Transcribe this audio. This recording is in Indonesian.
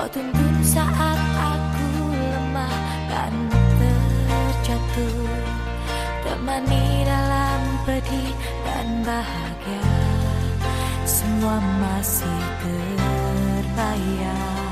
Kau tuntun saat aku lemah dan terjatuh. Temani dalam pedih dan bahagia. Semua masih terbayang